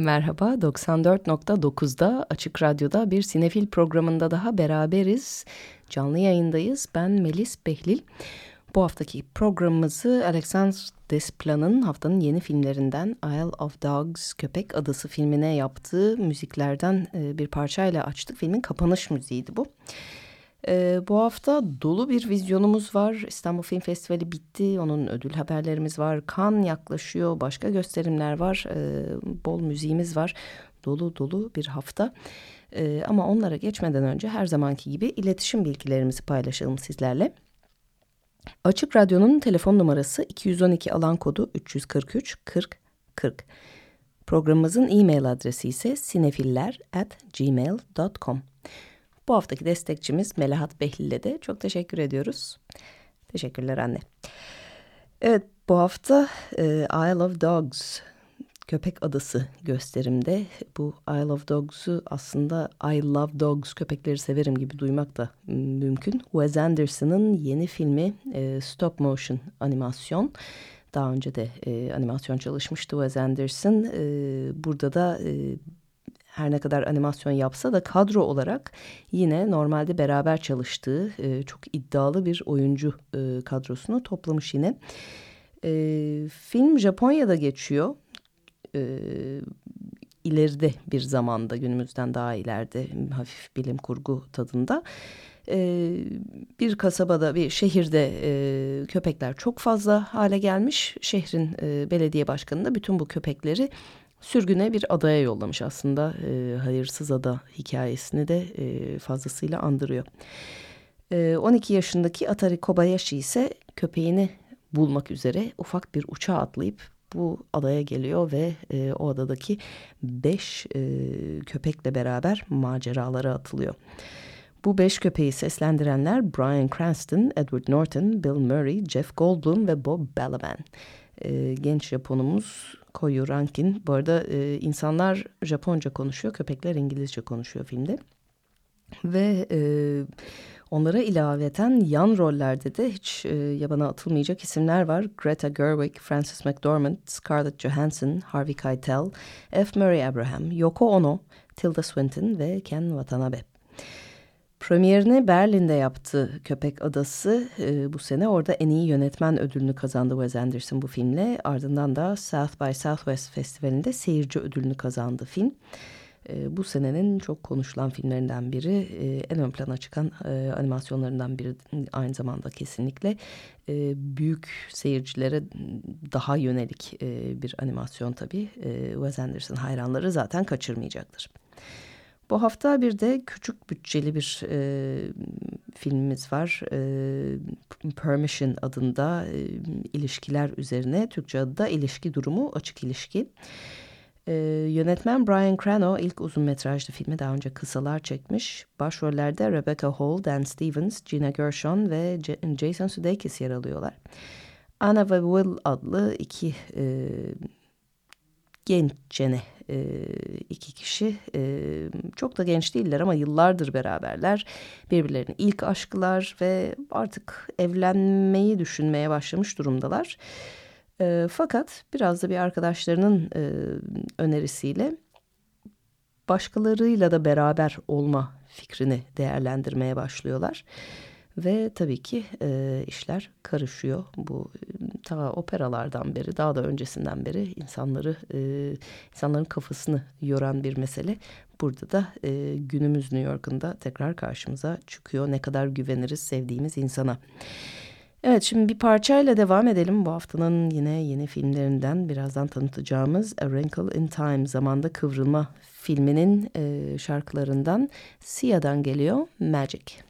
Merhaba, 94.9'da Açık Radyo'da bir sinefil programında daha beraberiz. Canlı yayındayız. Ben Melis Behlil. Bu haftaki programımızı Alexandre Desplat'ın haftanın yeni filmlerinden Isle of Dogs, Köpek Adası filmine yaptığı müziklerden e, bir parçayla açtık. Filmin kapanış müziğiydi bu. Ee, bu hafta dolu bir vizyonumuz var. İstanbul Film Festivali bitti. Onun ödül haberlerimiz var. Kan yaklaşıyor. Başka gösterimler var. Ee, bol müziğimiz var. Dolu dolu bir hafta. Ee, ama onlara geçmeden önce her zamanki gibi iletişim bilgilerimizi paylaşalım sizlerle. Açık Radyo'nun telefon numarası 212 alan kodu 343 40 40. Programımızın e-mail adresi ise sinefiller@gmail.com. Bu haftaki destekçimiz Melahat Behlil'e de çok teşekkür ediyoruz. Teşekkürler anne. Evet bu hafta e, Isle of Dogs Köpek Adası gösterimde bu Isle of Dogs'u aslında I Love Dogs köpekleri severim gibi duymak da mümkün. Wes Anderson'ın yeni filmi e, stop motion animasyon. Daha önce de e, animasyon çalışmıştı Wes Anderson. E, burada da e, her ne kadar animasyon yapsa da kadro olarak yine normalde beraber çalıştığı e, çok iddialı bir oyuncu e, kadrosunu toplamış yine. E, film Japonya'da geçiyor. E, ileride bir zamanda günümüzden daha ileride hafif bilim kurgu tadında. Ee, bir kasabada bir şehirde e, köpekler çok fazla hale gelmiş. Şehrin e, belediye başkanı da bütün bu köpekleri sürgüne bir adaya yollamış aslında. E, hayırsız ada hikayesini de e, fazlasıyla andırıyor. E, 12 yaşındaki Atari Kobayashi ise köpeğini bulmak üzere ufak bir uçağa atlayıp bu adaya geliyor ve e, o adadaki beş e, köpekle beraber maceralara atılıyor. Bu beş köpeği seslendirenler Brian Cranston, Edward Norton, Bill Murray, Jeff Goldblum ve Bob Balaban. E, genç Japonumuz Koyu Rankin. Bu arada e, insanlar Japonca konuşuyor, köpekler İngilizce konuşuyor filmde. Ve e, onlara ilaveten yan rollerde de hiç e, yabana atılmayacak isimler var. Greta Gerwig, Frances McDormand, Scarlett Johansson, Harvey Keitel, F. Murray Abraham, Yoko Ono, Tilda Swinton ve Ken Watanabe. Premierini Berlin'de yaptı Köpek Adası. E, bu sene orada en iyi yönetmen ödülünü kazandı Wes Anderson bu filmle. Ardından da South by Southwest Festivali'nde seyirci ödülünü kazandı film. E, bu senenin çok konuşulan filmlerinden biri. E, en ön plana çıkan e, animasyonlarından biri aynı zamanda kesinlikle. E, büyük seyircilere daha yönelik e, bir animasyon tabii. E, Wes Anderson hayranları zaten kaçırmayacaktır. Bu hafta bir de küçük bütçeli bir e, filmimiz var. E, Permission adında e, ilişkiler üzerine. Türkçe adı da ilişki durumu açık ilişki. E, yönetmen Brian Crano ilk uzun metrajlı filmi daha önce kısalar çekmiş. Başrollerde Rebecca Hall, Dan Stevens, Gina Gershon ve Jason Sudeikis yer alıyorlar. Anna ve Will adlı iki e, genç cene e, iki kişi. E, çok da genç değiller ama yıllardır beraberler. Birbirlerinin ilk aşkılar ve artık evlenmeyi düşünmeye başlamış durumdalar. E, fakat biraz da bir arkadaşlarının e, önerisiyle başkalarıyla da beraber olma fikrini değerlendirmeye başlıyorlar. Ve tabii ki e, işler karışıyor. Bu ta operalardan beri, daha da öncesinden beri insanları, e, insanların kafasını yoran bir mesele. Burada da e, günümüz New York'un da tekrar karşımıza çıkıyor. Ne kadar güveniriz sevdiğimiz insana. Evet şimdi bir parçayla devam edelim. Bu haftanın yine yeni filmlerinden birazdan tanıtacağımız A Wrinkle in Time zamanda kıvrılma filminin e, şarkılarından Sia'dan geliyor Magic.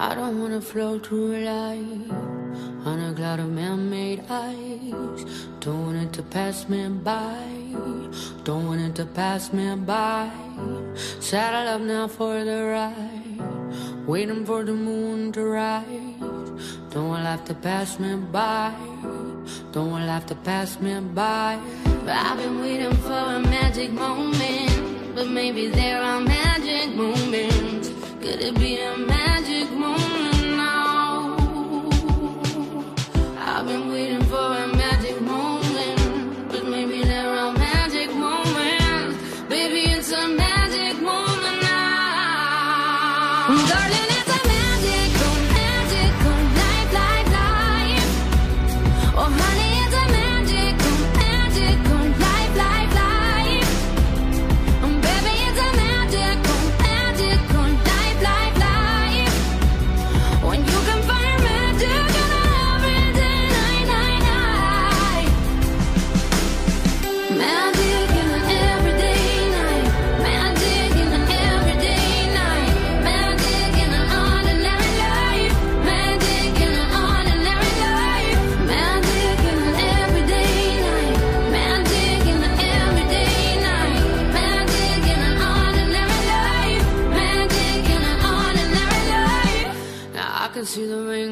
I don't wanna float through life on a cloud of man-made ice. Don't want it to pass me by. Don't want it to pass me by. Saddle up now for the ride. waiting for the moon to rise. Don't want life to pass me by. Don't want life to pass me by. But I've been waiting for a magic moment. But maybe there are magic moments. Could it be a magic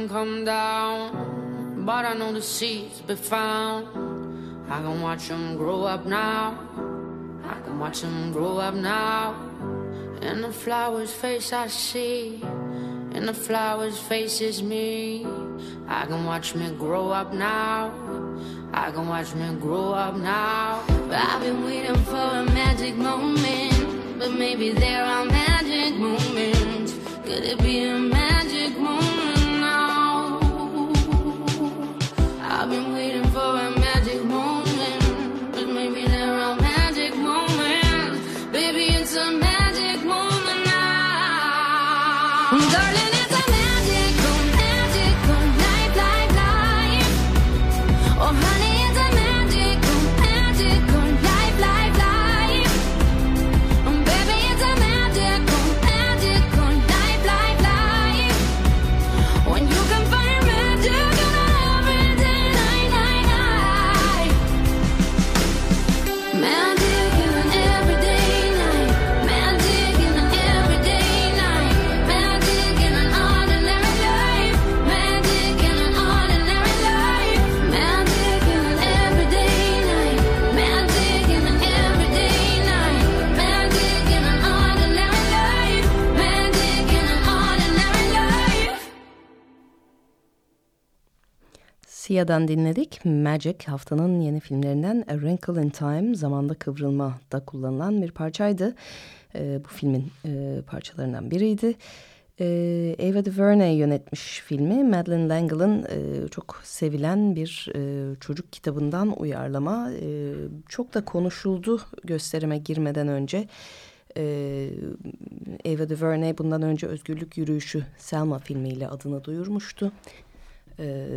come down, but I know the seeds be found. I can watch them grow up now. I can watch them grow up now. In the flower's face I see. In the flower's face is me. I can watch me grow up now. I can watch me grow up now. I've been waiting for a magic moment. But maybe there are magic moments. Could it be a Sia'dan dinledik. Magic haftanın yeni filmlerinden A Wrinkle in Time zamanda kıvrılmada kullanılan bir parçaydı. Ee, bu filmin e, parçalarından biriydi. Ee, Ava DuVernay yönetmiş filmi. Madeleine L'Engle'ın e, çok sevilen bir e, çocuk kitabından uyarlama. E, çok da konuşuldu gösterime girmeden önce. Ee, Ava DuVernay bundan önce Özgürlük Yürüyüşü Selma filmiyle adını duyurmuştu. Ee,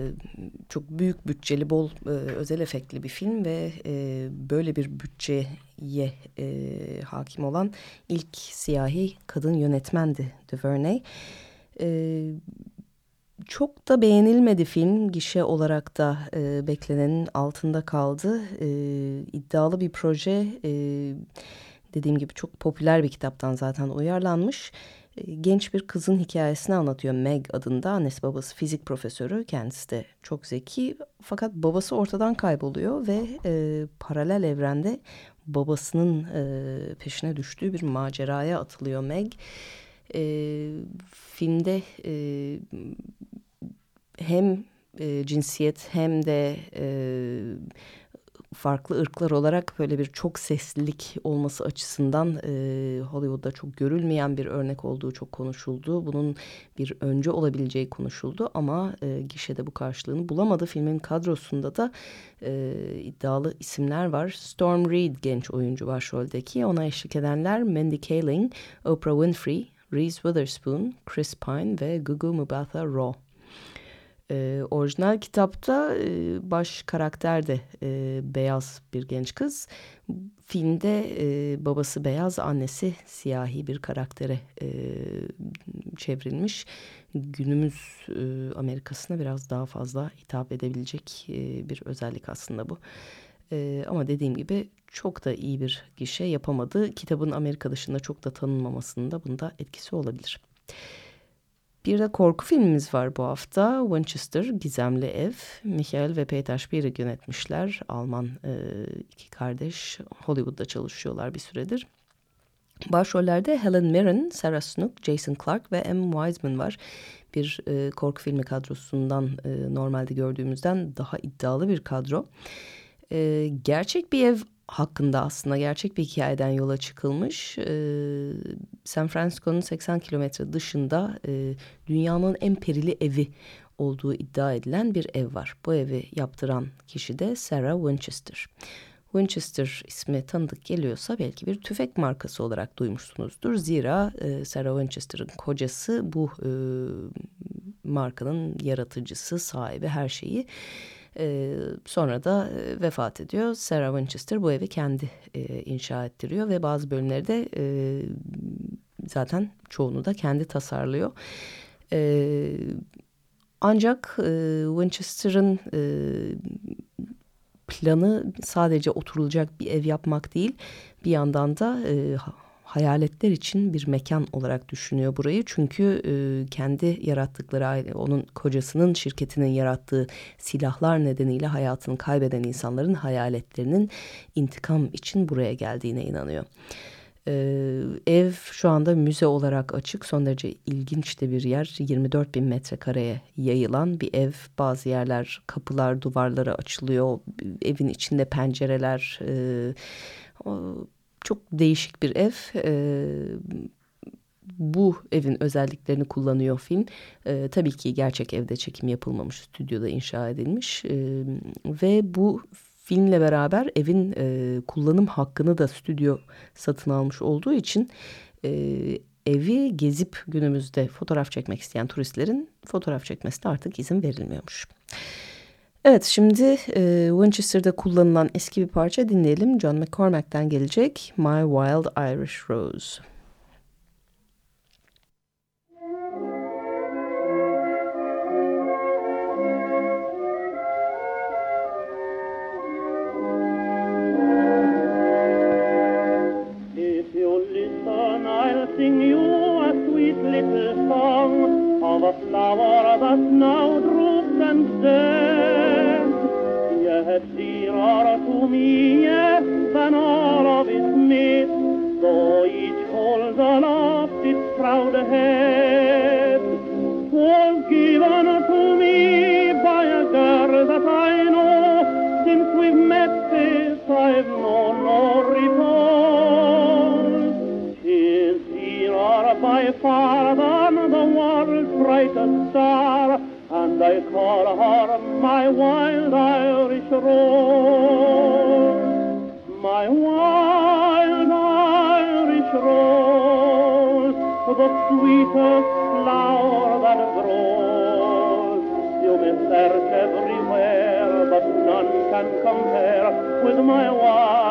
çok büyük bütçeli, bol e, özel efektli bir film ve e, böyle bir bütçeye e, hakim olan ilk siyahi kadın yönetmendi DuVernay. Ee, çok da beğenilmedi film. Gişe olarak da e, beklenenin altında kaldı. E, iddialı bir proje. E, dediğim gibi çok popüler bir kitaptan zaten uyarlanmış. E, genç bir kızın hikayesini anlatıyor Meg adında. Annesi babası fizik profesörü. Kendisi de çok zeki. Fakat babası ortadan kayboluyor ve e, paralel evrende babasının e, peşine düştüğü bir maceraya atılıyor Meg. E, filmde e, hem e, cinsiyet hem de e, farklı ırklar olarak böyle bir çok seslilik olması açısından e, Hollywood'da çok görülmeyen bir örnek olduğu çok konuşuldu. Bunun bir önce olabileceği konuşuldu ama e, gişede bu karşılığını bulamadı. Filmin kadrosunda da e, iddialı isimler var. Storm Reed genç oyuncu başroldeki. Ona eşlik edenler Mandy Kaling, Oprah Winfrey, Reese Witherspoon, Chris Pine ve Gugu Mbatha-Raw. Ee, orijinal kitapta e, baş karakter de e, beyaz bir genç kız. Filmde e, babası beyaz, annesi siyahi bir karaktere e, çevrilmiş. Günümüz e, Amerika'sına biraz daha fazla hitap edebilecek e, bir özellik aslında bu. E, ama dediğim gibi çok da iyi bir gişe yapamadı. Kitabın Amerika dışında çok da tanınmamasının da bunda etkisi olabilir. Bir de korku filmimiz var bu hafta. Winchester, Gizemli Ev. Michael ve Peter Spirig yönetmişler. Alman e, iki kardeş. Hollywood'da çalışıyorlar bir süredir. Başrollerde Helen Mirren, Sarah Snook, Jason Clarke ve Em Wiseman var. Bir e, korku filmi kadrosundan e, normalde gördüğümüzden daha iddialı bir kadro. E, gerçek bir ev hakkında aslında gerçek bir hikayeden yola çıkılmış. E, San Francisco'nun 80 kilometre dışında e, dünyanın en perili evi olduğu iddia edilen bir ev var. Bu evi yaptıran kişi de Sarah Winchester. Winchester ismi tanıdık geliyorsa belki bir tüfek markası olarak duymuşsunuzdur. Zira e, Sarah Winchester'ın kocası bu e, markanın yaratıcısı, sahibi her şeyi. E, sonra da e, vefat ediyor. Sarah Winchester bu evi kendi e, inşa ettiriyor ve bazı bölümleri de e, zaten çoğunu da kendi tasarlıyor. E, ancak e, Winchester'ın planı sadece oturulacak bir ev yapmak değil. Bir yandan da hayaletler için bir mekan olarak düşünüyor burayı. Çünkü e, kendi yarattıkları, onun kocasının şirketinin yarattığı silahlar nedeniyle hayatını kaybeden insanların hayaletlerinin intikam için buraya geldiğine inanıyor. Ee, ev şu anda müze olarak açık. Son derece ilginç de bir yer. 24 bin metrekareye yayılan bir ev. Bazı yerler kapılar, duvarları açılıyor. Evin içinde pencereler. E, o, çok değişik bir ev. E, bu evin özelliklerini kullanıyor film. E, tabii ki gerçek evde çekim yapılmamış, stüdyoda inşa edilmiş. E, ve bu filmle beraber evin e, kullanım hakkını da stüdyo satın almış olduğu için e, evi gezip günümüzde fotoğraf çekmek isteyen turistlerin fotoğraf çekmesine artık izin verilmiyormuş. Evet şimdi e, Winchester'da kullanılan eski bir parça dinleyelim. John McCormack'ten gelecek My Wild Irish Rose. A flower that now droops and dead. Than all of its mates, though each holds aloft its proud head. Was given to me by a girl that I know. Since we've met this, I've known no repose. Tis dearer by far than the world's brightest star, and I call her my wild Irish rose. My wild Irish rose, the sweetest flower that grows. You may search everywhere, but none can compare with my wild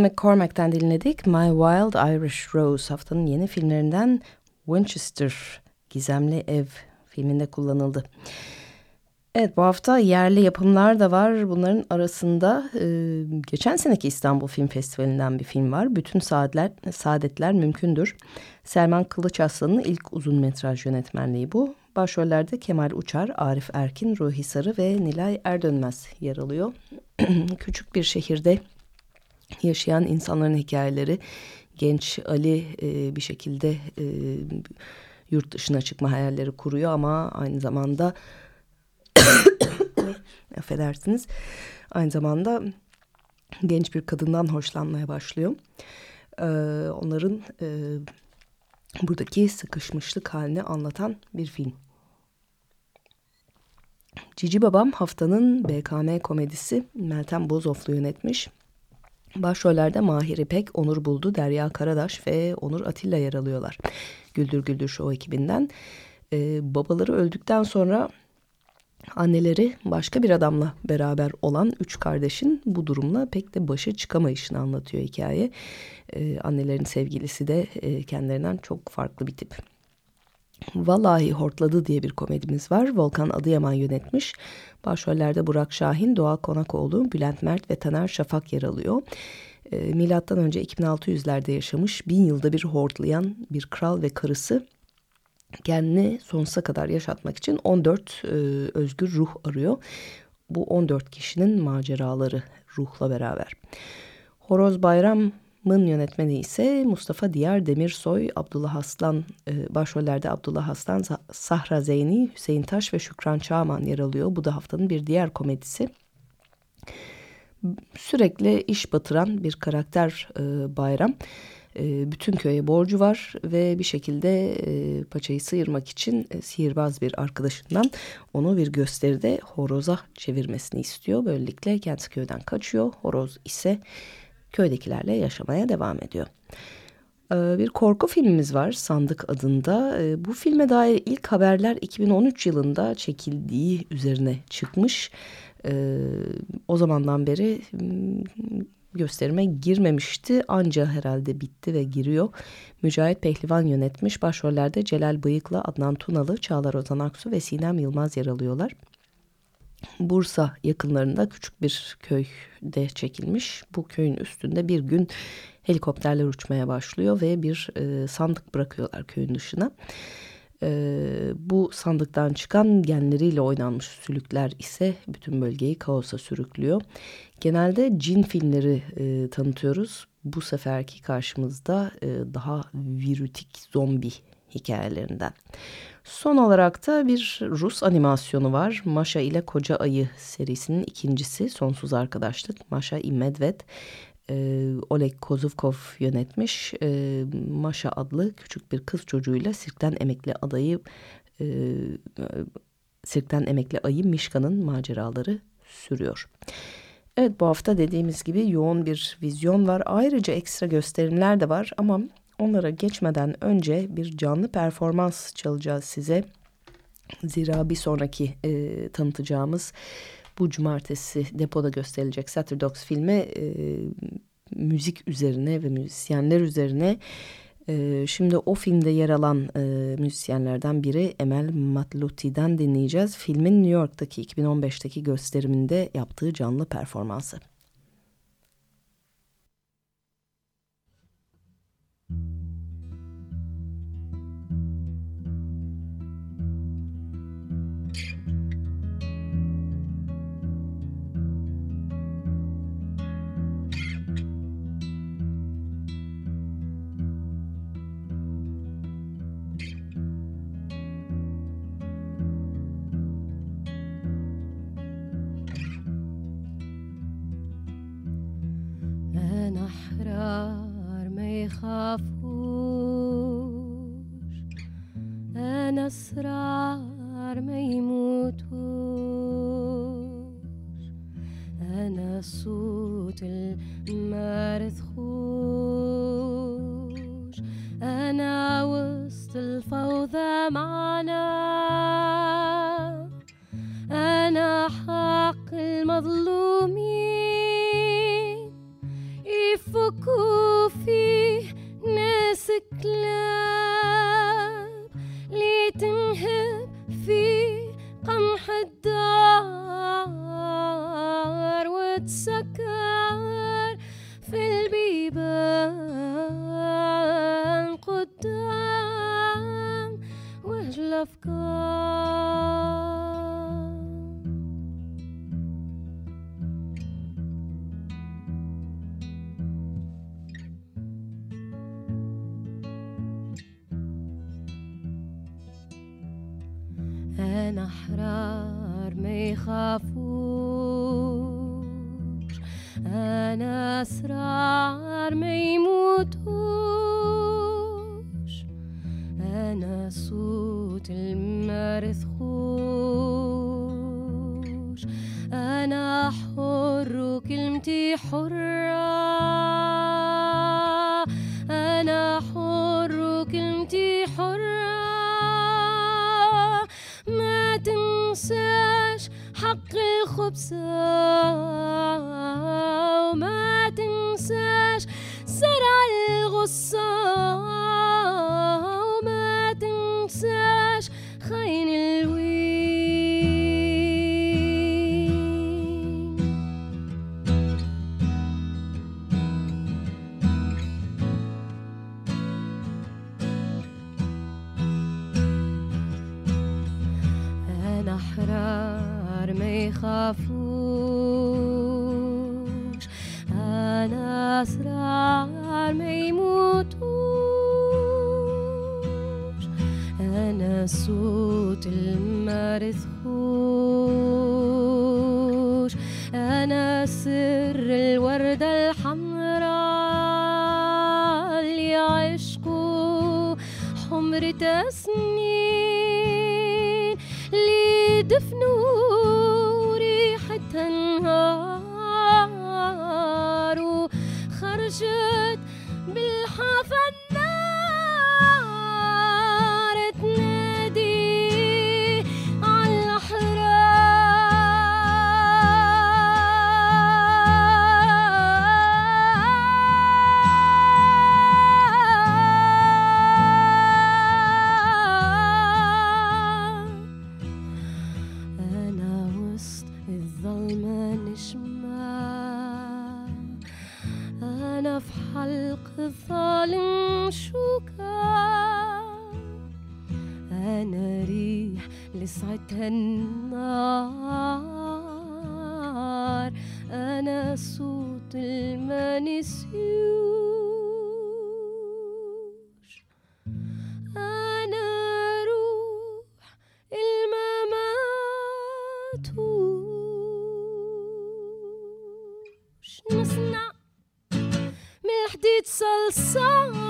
McCormack'ten dinledik. My Wild Irish Rose haftanın yeni filmlerinden Winchester Gizemli Ev filminde kullanıldı. Evet bu hafta yerli yapımlar da var. Bunların arasında e, geçen seneki İstanbul Film Festivali'nden bir film var. Bütün saatler, saadetler mümkündür. Selman Kılıçaslan'ın ilk uzun metraj yönetmenliği bu. Başrollerde Kemal Uçar, Arif Erkin, Ruhi Sarı ve Nilay Erdönmez yer alıyor. Küçük bir şehirde yaşayan insanların hikayeleri. Genç Ali e, bir şekilde e, yurt dışına çıkma hayalleri kuruyor ama aynı zamanda affedersiniz aynı zamanda genç bir kadından hoşlanmaya başlıyor. Ee, onların e, buradaki sıkışmışlık halini anlatan bir film. Cici Babam haftanın BKM komedisi Meltem Bozoflu yönetmiş. Başrollerde Mahir İpek, Onur Buldu, Derya Karadaş ve Onur Atilla yer alıyorlar. Güldür Güldür Show ekibinden. Ee, babaları öldükten sonra anneleri başka bir adamla beraber olan üç kardeşin bu durumla pek de başa çıkamayışını anlatıyor hikaye. Ee, annelerin sevgilisi de e, kendilerinden çok farklı bir tip. Vallahi Hortladı diye bir komedimiz var. Volkan Adıyaman yönetmiş. Başrollerde Burak Şahin, Doğa Konakoğlu, Bülent Mert ve Taner Şafak yer alıyor. E, milattan önce 2600'lerde yaşamış, bin yılda bir hortlayan bir kral ve karısı kendini sonsuza kadar yaşatmak için 14 e, özgür ruh arıyor. Bu 14 kişinin maceraları ruhla beraber. Horoz Bayram'ın yönetmeni ise Mustafa Diyar Demirsoy, Abdullah Aslan, e, başrollerde Abdullah Aslan, Sahra Zeyni, Hüseyin Taş ve Şükran Çağman yer alıyor. Bu da haftanın bir diğer komedisi. Sürekli iş batıran bir karakter e, Bayram. E, bütün köye borcu var ve bir şekilde paçayı sıyırmak için sihirbaz bir arkadaşından onu bir gösteride horoza çevirmesini istiyor. Böylelikle kendisi köyden kaçıyor. Horoz ise köydekilerle yaşamaya devam ediyor. E, Bir korku filmimiz var Sandık adında. E, Bu filme dair ilk haberler 2013 yılında çekildiği üzerine çıkmış. E, O zamandan beri m, gösterime girmemişti. Anca herhalde bitti ve giriyor. Mücahit Pehlivan yönetmiş. Başrollerde Celal Bıyık'la Adnan Tunalı, Çağlar Ozan Aksu ve Sinem Yılmaz yer alıyorlar. Bursa yakınlarında küçük bir köyde çekilmiş. Bu köyün üstünde bir gün helikopterler uçmaya başlıyor ve bir e, sandık bırakıyorlar köyün dışına. E, bu sandıktan çıkan genleriyle oynanmış sülükler ise bütün bölgeyi kaosa sürüklüyor. Genelde cin filmleri e, tanıtıyoruz. Bu seferki karşımızda e, daha virütik zombi hikayelerinden. Son olarak da bir Rus animasyonu var. Maşa ile Koca Ayı serisinin ikincisi Sonsuz Arkadaşlık. Maşa i e, Oleg Kozuvkov yönetmiş. E, Maşa adlı küçük bir kız çocuğuyla sirkten emekli adayı e, sirkten emekli ayı Mişka'nın maceraları sürüyor. Evet bu hafta dediğimiz gibi yoğun bir vizyon var. Ayrıca ekstra gösterimler de var ama onlara geçmeden önce bir canlı performans çalacağız size. Zira bir sonraki e, tanıtacağımız bu cumartesi depoda gösterilecek Saturday Dogs filmi e, müzik üzerine ve müzisyenler üzerine. E, şimdi o filmde yer alan e, müzisyenlerden biri Emel Matluti'den dinleyeceğiz. Filmin New York'taki 2015'teki gösteriminde yaptığı canlı performansı. الأشرار ما يخافوش. أنا أسرار ما يموتوش. أنا صوت المارث song.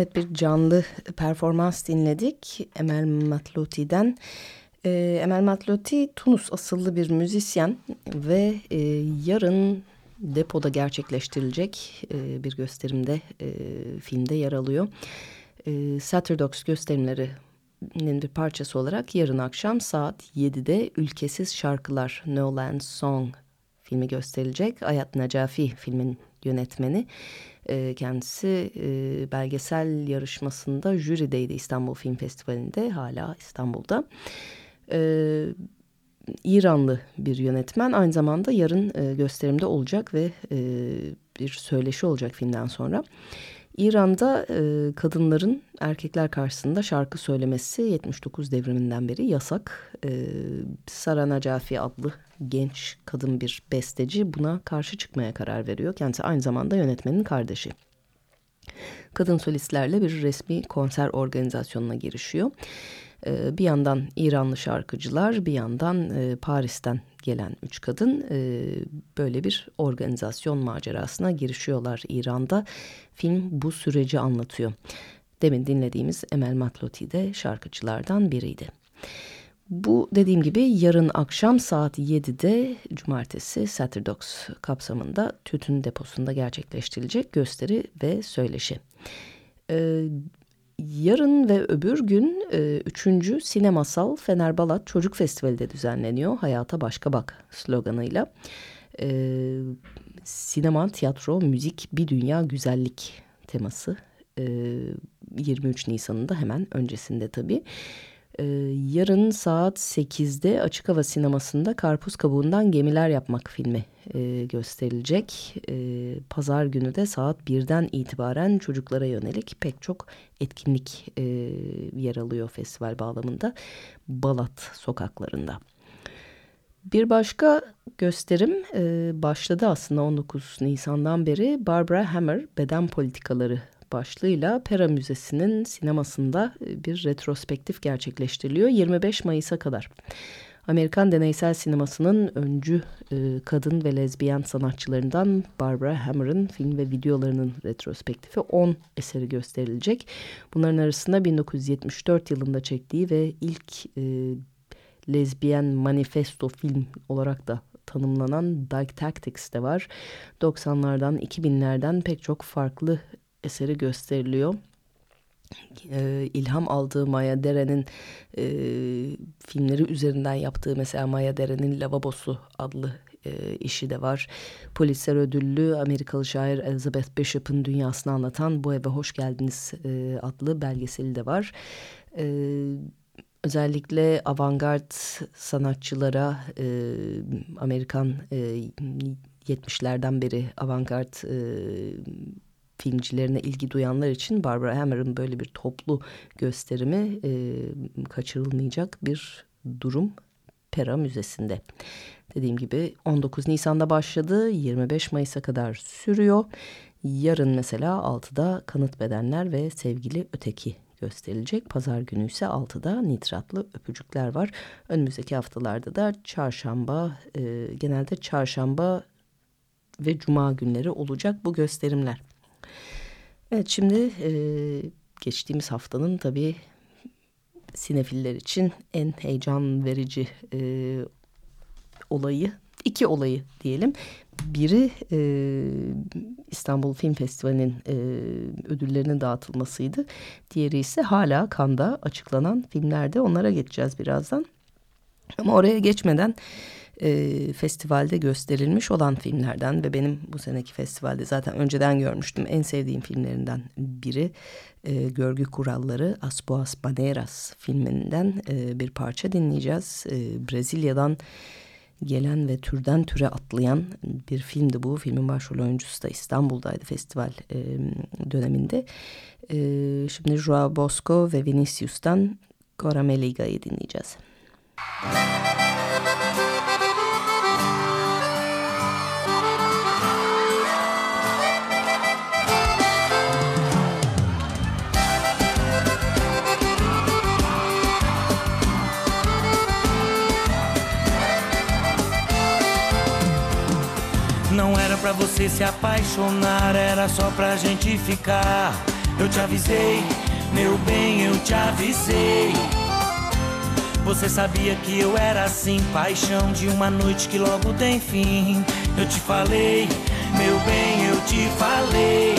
Evet bir canlı performans dinledik Emel Matluti'den. Ee, Emel Matluti Tunus asıllı bir müzisyen ve e, yarın depoda gerçekleştirilecek e, bir gösterimde e, filmde yer alıyor. E, Saturdox gösterimlerinin bir parçası olarak yarın akşam saat 7'de Ülkesiz Şarkılar No Land Song filmi gösterilecek. Ayat Necafi filmin yönetmeni. E, kendisi e, belgesel yarışmasında jürideydi İstanbul Film Festivali'nde hala İstanbul'da. E, İranlı bir yönetmen aynı zamanda yarın e, gösterimde olacak ve e, bir söyleşi olacak filmden sonra. İran'da e, kadınların erkekler karşısında şarkı söylemesi 79 devriminden beri yasak. E, Sara Nacafi adlı genç kadın bir besteci buna karşı çıkmaya karar veriyor. Kendisi aynı zamanda yönetmenin kardeşi. Kadın solistlerle bir resmi konser organizasyonuna girişiyor. E, bir yandan İranlı şarkıcılar bir yandan e, Paris'ten gelen üç kadın e, böyle bir organizasyon macerasına girişiyorlar İran'da. Film bu süreci anlatıyor. Demin dinlediğimiz Emel Matloti de şarkıcılardan biriydi. Bu dediğim gibi yarın akşam saat 7'de cumartesi Saturdox kapsamında tütün deposunda gerçekleştirilecek gösteri ve söyleşi. Ee, yarın ve öbür gün e, üçüncü Sinemasal Fenerbalat Çocuk Festivali de düzenleniyor. Hayata Başka Bak sloganıyla. Ee, sinema, tiyatro, müzik, bir dünya güzellik teması. Ee, 23 Nisan'ın da hemen öncesinde tabii. Ee, yarın saat 8'de Açık Hava Sineması'nda Karpuz Kabuğundan Gemiler Yapmak filmi e, gösterilecek. E, Pazar günü de saat 1'den itibaren çocuklara yönelik pek çok etkinlik e, yer alıyor festival bağlamında. Balat sokaklarında. Bir başka gösterim e, başladı aslında 19 Nisan'dan beri Barbara Hammer Beden Politikaları başlığıyla Pera Müzesi'nin sinemasında e, bir retrospektif gerçekleştiriliyor 25 Mayıs'a kadar. Amerikan deneysel sinemasının öncü e, kadın ve lezbiyen sanatçılarından Barbara Hammer'ın film ve videolarının retrospektifi 10 eseri gösterilecek. Bunların arasında 1974 yılında çektiği ve ilk e, lezbiyen manifesto film olarak da tanımlanan Dark Tactics de var. 90'lardan 2000'lerden pek çok farklı eseri gösteriliyor. Ee, ilham aldığı Maya Deren'in e, filmleri üzerinden yaptığı mesela Maya Deren'in Lavabosu adlı e, işi de var. Polisler ödüllü Amerikalı şair Elizabeth Bishop'ın dünyasını anlatan Bu Eve Hoş Geldiniz e, adlı belgeseli de var. E, özellikle avantgard sanatçılara e, Amerikan e, 70'lerden beri avantgard e, filmcilerine ilgi duyanlar için Barbara Hammer'ın böyle bir toplu gösterimi e, kaçırılmayacak bir durum Pera Müzesi'nde. Dediğim gibi 19 Nisan'da başladı 25 Mayıs'a kadar sürüyor. Yarın mesela 6'da Kanıt Bedenler ve Sevgili Öteki gösterilecek. Pazar günü ise 6'da nitratlı öpücükler var. Önümüzdeki haftalarda da çarşamba, e, genelde çarşamba ve cuma günleri olacak bu gösterimler. Evet şimdi e, geçtiğimiz haftanın tabii sinefiller için en heyecan verici e, olayı, iki olayı diyelim. Biri e, İstanbul Film Festivali'nin e, ödüllerinin dağıtılmasıydı. Diğeri ise hala Kanda açıklanan filmlerde. Onlara geçeceğiz birazdan. Ama oraya geçmeden e, festivalde gösterilmiş olan filmlerden ve benim bu seneki festivalde zaten önceden görmüştüm en sevdiğim filmlerinden biri e, Görgü Kuralları As Boas Maneiras filminden e, bir parça dinleyeceğiz. E, Brezilya'dan gelen ve türden türe atlayan bir filmdi bu. Filmin başrol oyuncusu da İstanbul'daydı festival e, döneminde. E, şimdi Joao Bosco ve Vinicius'tan Corameliga'yı dinleyeceğiz. Müzik pra você se apaixonar, era só pra gente ficar. Eu te avisei, meu bem, eu te avisei. Você sabia que eu era assim, paixão de uma noite que logo tem fim. Eu te falei, meu bem, eu te falei.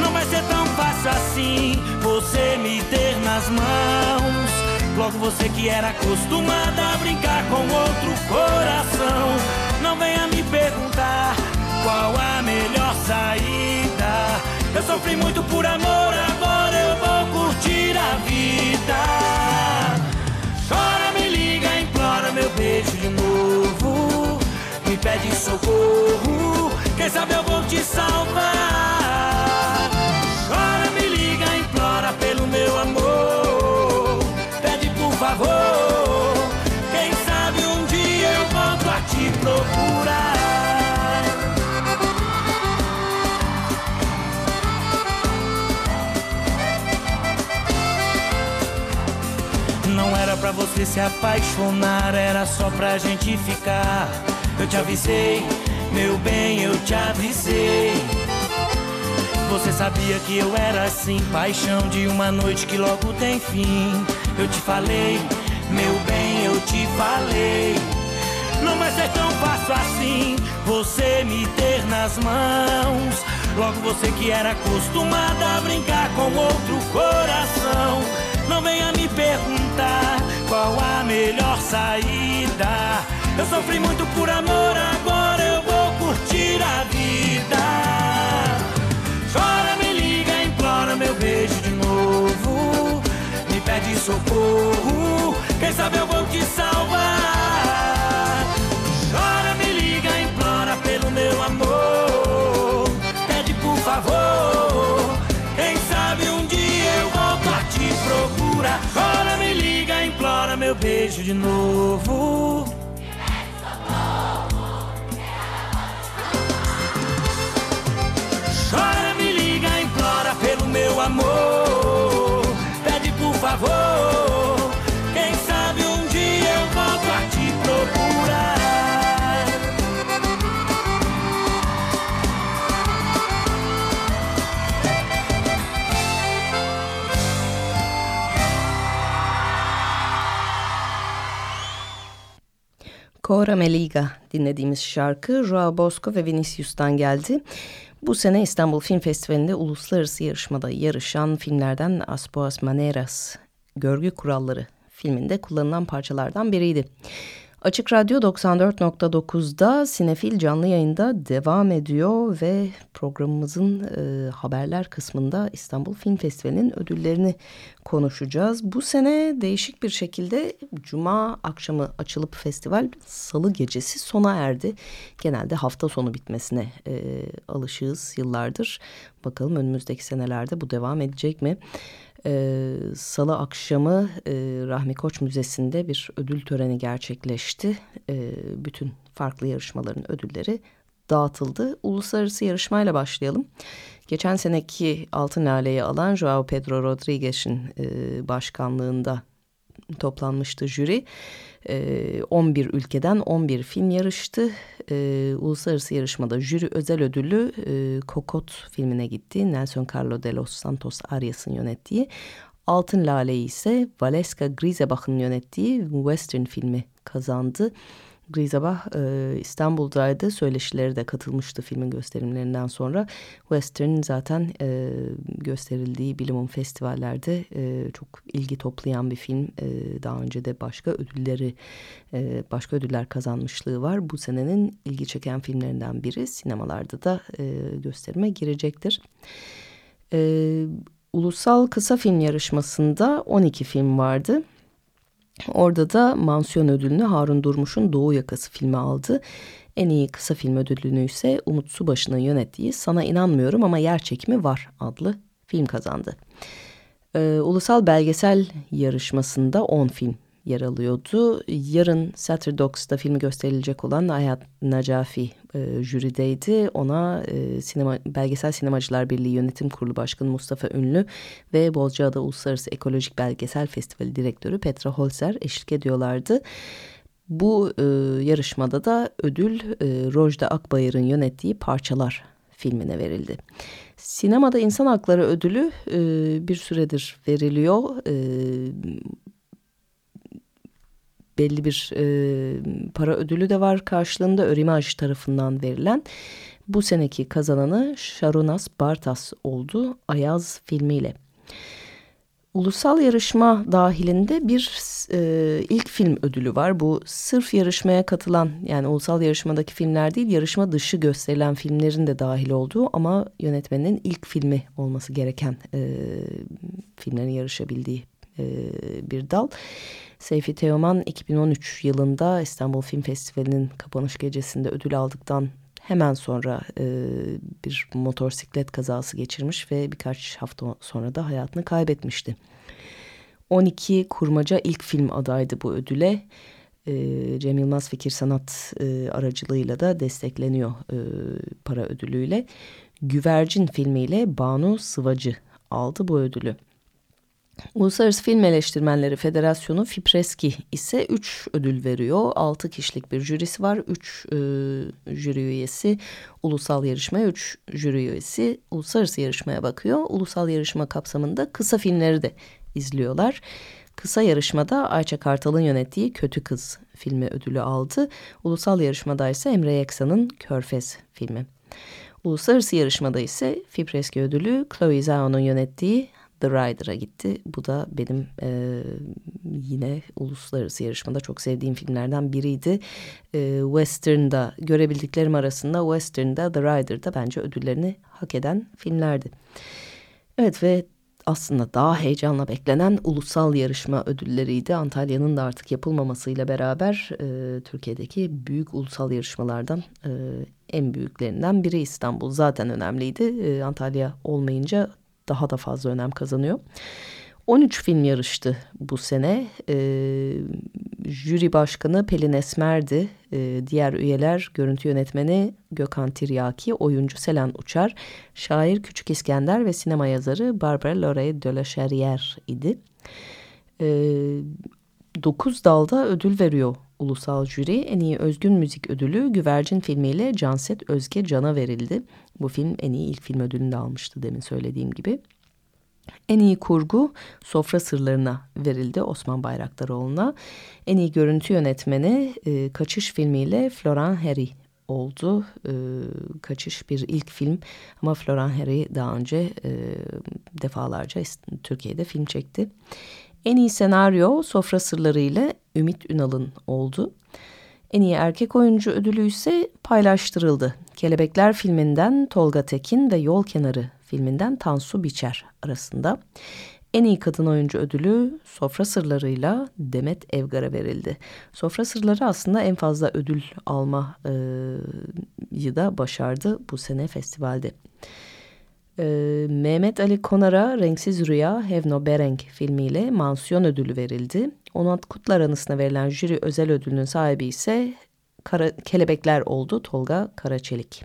Não vai ser tão fácil assim você me ter nas mãos. Logo você que era acostumada a brincar com outro coração. Não venha me perguntar qual a melhor saída. Eu sofri muito por amor, agora eu vou curtir a vida. Chora, me liga, implora meu beijo de novo. Me pede socorro, quem sabe eu vou te salvar. Chora, me liga, implora pelo meu amor. Pede por favor, quem sabe um dia eu volto a te procurar. Você se apaixonar, era só pra gente ficar. Eu te avisei, meu bem, eu te avisei. Você sabia que eu era assim, paixão de uma noite que logo tem fim. Eu te falei, meu bem, eu te falei. Não vai ser tão fácil assim você me ter nas mãos. Logo você que era acostumada a brincar com outro coração. Não venha me perguntar qual a melhor saída. Eu sofri muito por amor, agora eu vou curtir a vida. Chora, me liga, implora meu beijo de novo. Me pede socorro, quem sabe eu vou te salvar. vejo de novo. Cora Meliga dinlediğimiz şarkı Joao Bosco ve Vinicius'tan geldi. Bu sene İstanbul Film Festivali'nde uluslararası yarışmada yarışan filmlerden As Boas Maneiras, Görgü Kuralları filminde kullanılan parçalardan biriydi. Açık Radyo 94.9'da Sinefil canlı yayında devam ediyor ve programımızın e, haberler kısmında İstanbul Film Festivali'nin ödüllerini konuşacağız. Bu sene değişik bir şekilde Cuma akşamı açılıp festival Salı gecesi sona erdi. Genelde hafta sonu bitmesine e, alışığız yıllardır. Bakalım önümüzdeki senelerde bu devam edecek mi? Ee, Salı akşamı e, Rahmi Koç Müzesi'nde bir ödül töreni gerçekleşti. Ee, bütün farklı yarışmaların ödülleri dağıtıldı. Uluslararası yarışmayla başlayalım. Geçen seneki Altın Lale'yi alan Joao Pedro Rodriguez'in e, başkanlığında toplanmıştı jüri. Ee, 11 ülkeden 11 film yarıştı. Ee, uluslararası yarışmada jüri özel ödülü e, Kokot filmine gitti. Nelson Carlo de los Santos Arias'ın yönettiği. Altın Lale'yi ise Valeska Grisebach'ın yönettiği Western filmi kazandı. Grisebach e, İstanbul'daydı. Söyleşileri de katılmıştı filmin gösterimlerinden sonra. Western zaten e, gösterildiği bilimum festivallerde e, çok ilgi toplayan bir film. E, daha önce de başka ödülleri, e, başka ödüller kazanmışlığı var. Bu senenin ilgi çeken filmlerinden biri. Sinemalarda da e, gösterime girecektir. E, Ulusal Kısa Film Yarışması'nda 12 film vardı. Orada da mansiyon ödülünü Harun Durmuş'un Doğu Yakası filmi aldı. En iyi kısa film ödülünü ise Umut Subaşı'nın yönettiği Sana İnanmıyorum ama Yer Çekimi Var adlı film kazandı. Ee, Ulusal Belgesel Yarışması'nda 10 film yer alıyordu. Yarın Saturdogs'da filmi gösterilecek olan Ayhat Nacafi e, jürideydi. Ona e, sinema, Belgesel Sinemacılar Birliği Yönetim Kurulu Başkanı Mustafa Ünlü ve Bozcaada Uluslararası Ekolojik Belgesel Festivali Direktörü Petra Holzer eşlik ediyorlardı. Bu e, yarışmada da ödül e, Rojda Akbayır'ın yönettiği Parçalar filmine verildi. Sinemada insan hakları ödülü e, bir süredir veriliyor. E, belli bir e, para ödülü de var karşılığında Örimaj tarafından verilen. Bu seneki kazananı Sharonas Bartas oldu Ayaz filmiyle. Ulusal yarışma dahilinde bir e, ilk film ödülü var. Bu sırf yarışmaya katılan yani ulusal yarışmadaki filmler değil yarışma dışı gösterilen filmlerin de dahil olduğu ama yönetmenin ilk filmi olması gereken e, filmlerin yarışabildiği e, bir dal. Seyfi Teoman 2013 yılında İstanbul Film Festivali'nin kapanış gecesinde ödül aldıktan hemen sonra e, bir motosiklet kazası geçirmiş ve birkaç hafta sonra da hayatını kaybetmişti. 12 kurmaca ilk film adaydı bu ödüle. E, Cem Yılmaz Fikir Sanat e, aracılığıyla da destekleniyor e, para ödülüyle. Güvercin filmiyle Banu Sıvacı aldı bu ödülü. Uluslararası Film Eleştirmenleri Federasyonu Fipreski ise 3 ödül veriyor. 6 kişilik bir jürisi var. 3 e, jüri üyesi ulusal yarışmaya, 3 jüri üyesi uluslararası yarışmaya bakıyor. Ulusal yarışma kapsamında kısa filmleri de izliyorlar. Kısa yarışmada Ayça Kartal'ın yönettiği Kötü Kız filmi ödülü aldı. Ulusal yarışmada ise Emre Yeksan'ın Körfez filmi. Uluslararası yarışmada ise Fipreski ödülü Chloe Zhao'nun yönettiği The Rider'a gitti. Bu da benim e, yine uluslararası yarışmada çok sevdiğim filmlerden biriydi. E, Western'da görebildiklerim arasında Western'da The Rider'da bence ödüllerini hak eden filmlerdi. Evet ve aslında daha heyecanla beklenen ulusal yarışma ödülleriydi. Antalya'nın da artık yapılmamasıyla beraber e, Türkiye'deki büyük ulusal yarışmalardan e, en büyüklerinden biri İstanbul. Zaten önemliydi. E, Antalya olmayınca daha da fazla önem kazanıyor. 13 film yarıştı bu sene. Ee, jüri başkanı Pelin Esmer'di. Ee, diğer üyeler görüntü yönetmeni Gökhan Tiryaki, oyuncu Selen Uçar, şair Küçük İskender ve sinema yazarı Barbara Lorraine de la Charrière idi. Ee, 9 dalda ödül veriyor ulusal jüri. En iyi özgün müzik ödülü Güvercin filmiyle Canset Özge Can'a verildi. Bu film en iyi ilk film ödülünü de almıştı demin söylediğim gibi. En iyi kurgu Sofra Sırlarına verildi Osman Bayraktaroğlu'na. En iyi görüntü yönetmeni e, Kaçış filmiyle Florent Harry oldu. E, Kaçış bir ilk film ama Florent Harry daha önce e, defalarca Türkiye'de film çekti. En iyi senaryo Sofra Sırları ile Ümit Ünal'ın oldu. En iyi erkek oyuncu ödülü ise paylaştırıldı. Kelebekler filminden Tolga Tekin ve Yol Kenarı filminden Tansu Biçer arasında. En iyi kadın oyuncu ödülü Sofra Sırları'yla Demet Evgar'a verildi. Sofra Sırları aslında en fazla ödül almayı da başardı bu sene festivalde. Ee, Mehmet Ali Konar'a Renksiz Rüya Hevno Bereng filmiyle mansiyon ödülü verildi. Onat Kutlar anısına verilen jüri özel ödülünün sahibi ise Kara, Kelebekler oldu Tolga Karaçelik.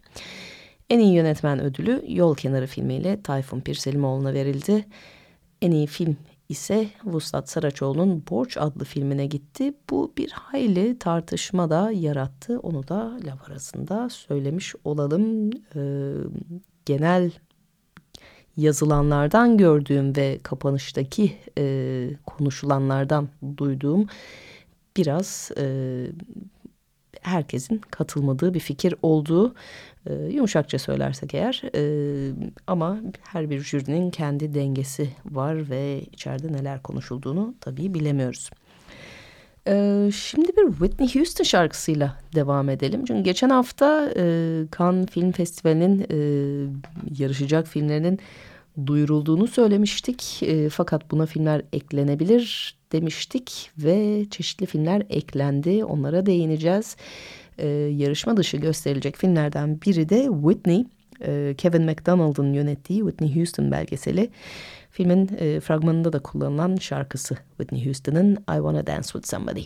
En iyi yönetmen ödülü Yol Kenarı filmiyle Tayfun Pirselimoğlu'na verildi. En iyi film ise Vuslat Saraçoğlu'nun Borç adlı filmine gitti. Bu bir hayli tartışma da yarattı. Onu da laf arasında söylemiş olalım. Ee, genel yazılanlardan gördüğüm ve kapanıştaki e, konuşulanlardan duyduğum biraz e, herkesin katılmadığı bir fikir olduğu e, yumuşakça söylersek eğer e, ama her bir jürinin kendi dengesi var ve içeride neler konuşulduğunu tabii bilemiyoruz. Ee, şimdi bir Whitney Houston şarkısıyla devam edelim. Çünkü geçen hafta e, Cannes Film Festivali'nin e, yarışacak filmlerinin duyurulduğunu söylemiştik. E, fakat buna filmler eklenebilir demiştik ve çeşitli filmler eklendi. Onlara değineceğiz. E, yarışma dışı gösterilecek filmlerden biri de Whitney. E, Kevin MacDonald'ın yönettiği Whitney Houston belgeseli. Filmin e, fragmanında da kullanılan şarkısı Whitney Houston'ın I Wanna Dance With Somebody.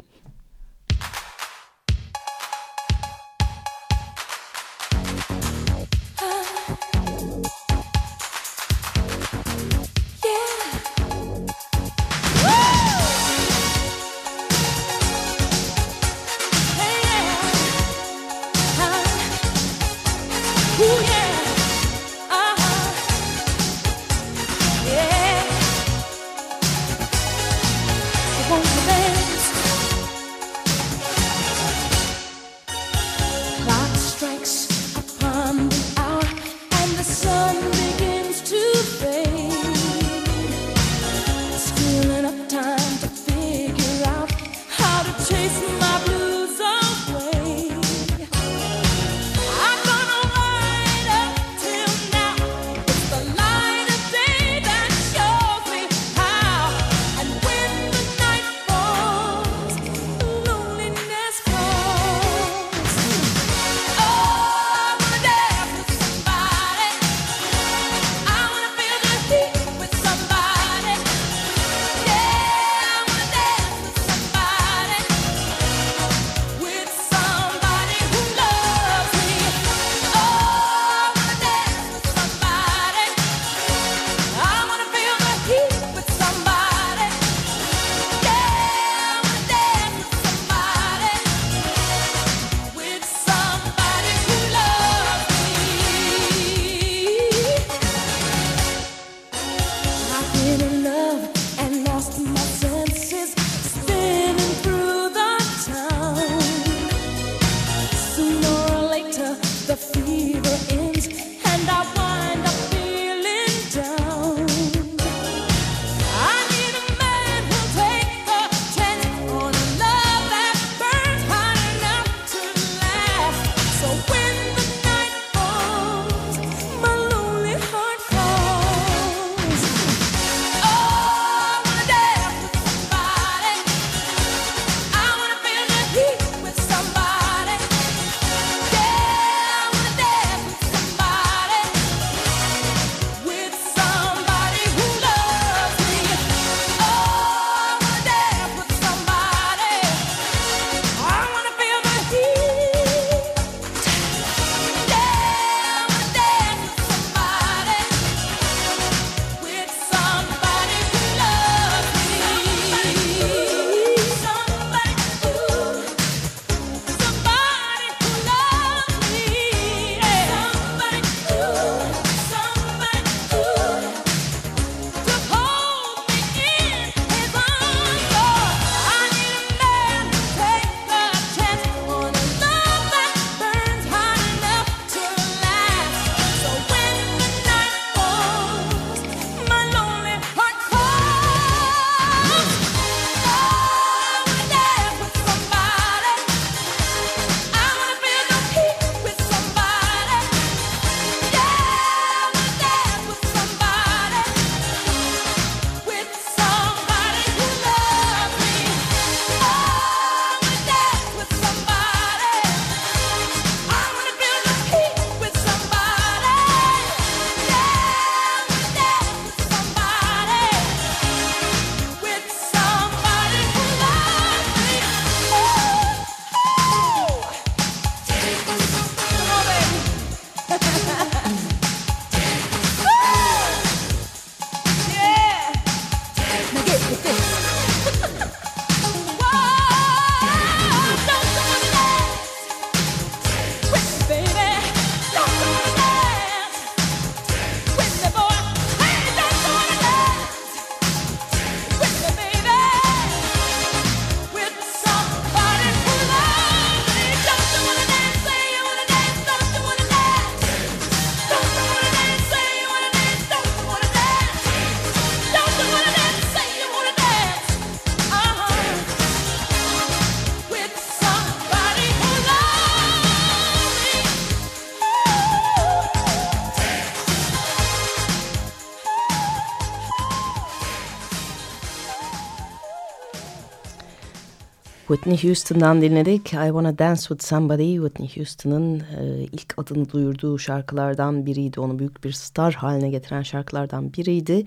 Whitney Houston'dan dinledik. I Wanna Dance With Somebody. Whitney Houston'ın e, ilk adını duyurduğu şarkılardan biriydi. Onu büyük bir star haline getiren şarkılardan biriydi.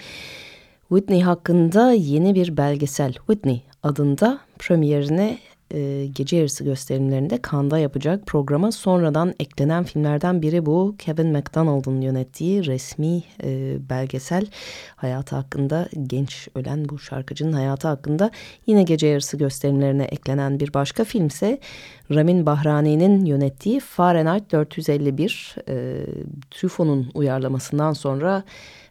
Whitney hakkında yeni bir belgesel Whitney adında premierine e, gece yarısı gösterimlerinde Kanda yapacak programa sonradan eklenen filmlerden biri bu. Kevin MacDonald'ın yönettiği resmi e, belgesel hayatı hakkında genç ölen bu şarkıcının hayatı hakkında yine gece yarısı gösterimlerine eklenen bir başka filmse Ramin Bahrani'nin yönettiği Fahrenheit 451 e, Truffaut'un uyarlamasından sonra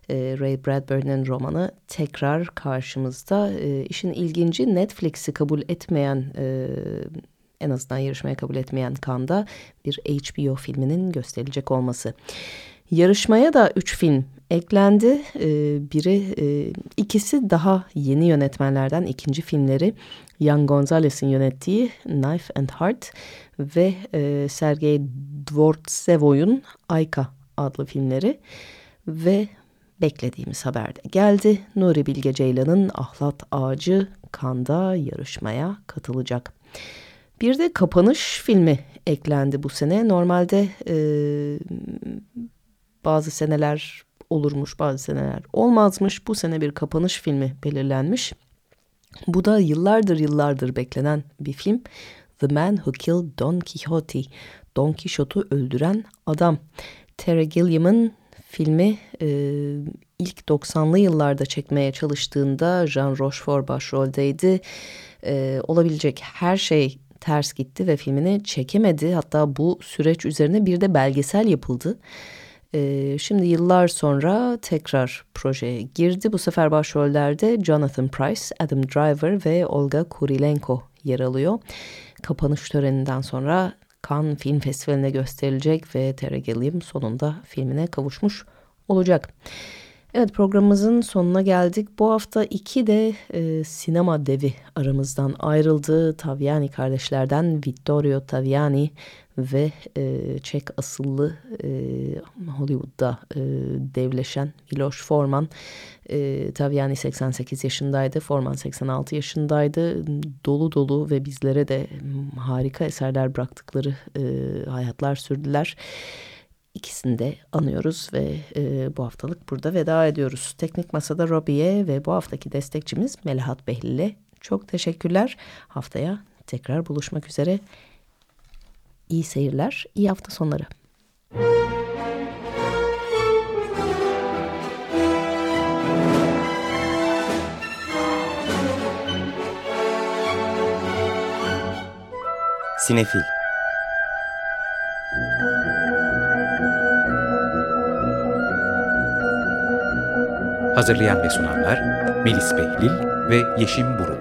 e, Ray Bradbury'nin romanı tekrar karşımızda. E, işin ilginci Netflix'i kabul etmeyen, e, en azından yarışmaya kabul etmeyen Kanda bir HBO filminin gösterilecek olması. Yarışmaya da üç film eklendi. E, biri, ikisi daha yeni yönetmenlerden ikinci filmleri. Jan Gonzalez'in yönettiği Knife and Heart ve e, Sergei Dvortsevoy'un Ayka adlı filmleri ve beklediğimiz haber de geldi. Nuri Bilge Ceylan'ın Ahlat Ağacı Kanda yarışmaya katılacak. Bir de kapanış filmi eklendi bu sene. Normalde e, bazı seneler olurmuş bazı seneler olmazmış. Bu sene bir kapanış filmi belirlenmiş. Bu da yıllardır yıllardır beklenen bir film. The Man Who Killed Don Quixote. Don Quixote'u öldüren adam. Terry Gilliam'ın filmi e, ilk 90'lı yıllarda çekmeye çalıştığında Jean Rochefort başroldeydi. E, olabilecek her şey ters gitti ve filmini çekemedi. Hatta bu süreç üzerine bir de belgesel yapıldı. E, şimdi yıllar sonra tekrar projeye girdi. Bu sefer başrollerde Jonathan Price, Adam Driver ve Olga Kurilenko yer alıyor. Kapanış töreninden sonra Cannes Film Festivali'ne gösterilecek ve Terry Gilliam sonunda filmine kavuşmuş olacak. Evet programımızın sonuna geldik. Bu hafta iki de e, sinema devi aramızdan ayrıldı. Taviani kardeşlerden Vittorio Taviani ve e, Çek asıllı e, Hollywood'da e, devleşen Miloš Forman. E, Taviani 88 yaşındaydı, Forman 86 yaşındaydı. Dolu dolu ve bizlere de harika eserler bıraktıkları e, hayatlar sürdüler. İkisini de anıyoruz ve e, bu haftalık burada veda ediyoruz. Teknik Masa'da Robi'ye ve bu haftaki destekçimiz Melahat Behlil'e çok teşekkürler. Haftaya tekrar buluşmak üzere. İyi seyirler, iyi hafta sonları. Sinefil Hazırlayan ve sunanlar Melis Behlil ve Yeşim Burul.